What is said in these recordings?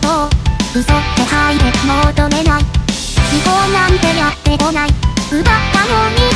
行嘘って入れ求めない。思考なんてやってこない。奪ったのに。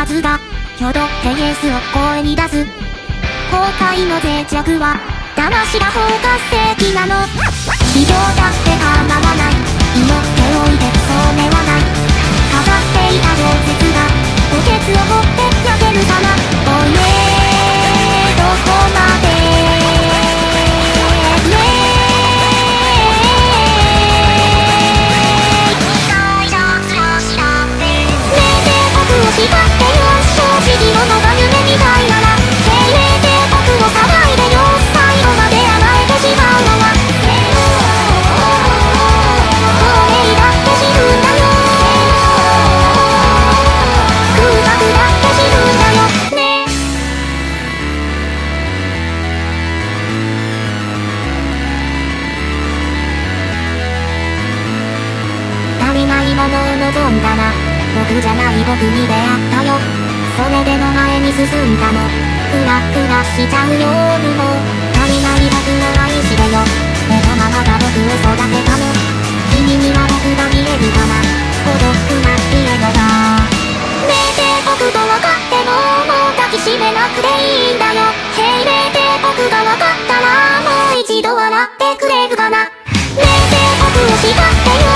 はずだ。挙動でイエスを声に出す。後悔の脆弱は魂が包括的なの。非常だって構わない。祈っておいてそうめはない。飾っていた情説が墓穴を掘って投げるかなおいえものを望んだな。僕じゃない僕に出会ったよ。それでも前に進んだの。クラクラしちゃうよ夜も。足りない僕を愛してよ。目のままが僕を育てたの。君には僕が見えるかな。孤独な家のだ。ねえて僕と分かってももう抱きしめなくていいんだよ。へいねえ僕が分かったらもう一度笑ってくれるかな。ねえて僕を叱ってよ。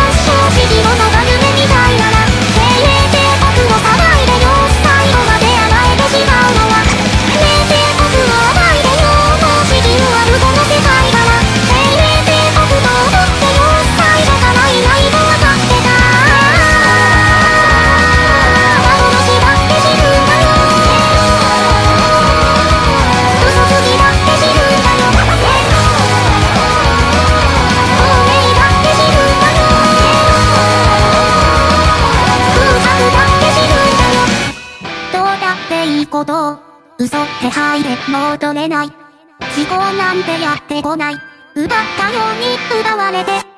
だっていことを嘘手配で戻れない。思考なんてやってこない。奪ったように奪われて。